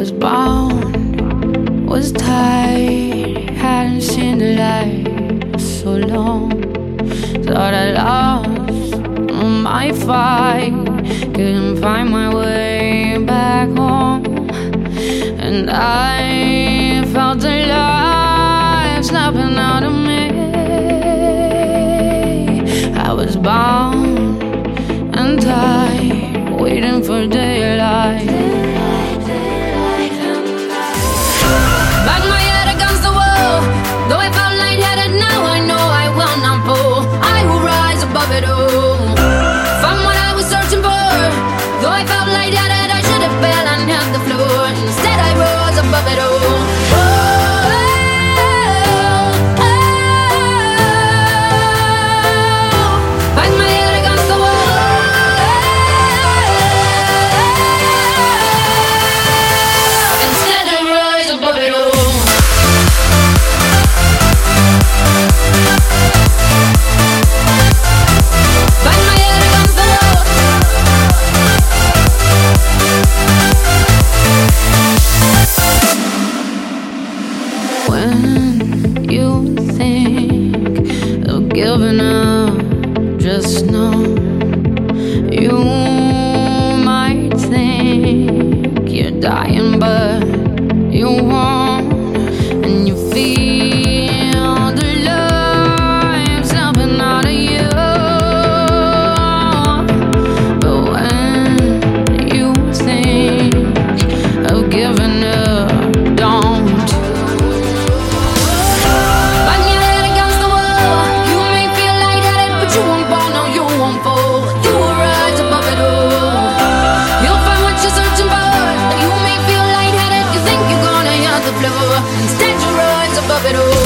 was bound, was tied, hadn't seen the light for so long. Thought I lost my fight, couldn't find my way back home, and I felt. da da da. giving up. Just know. pero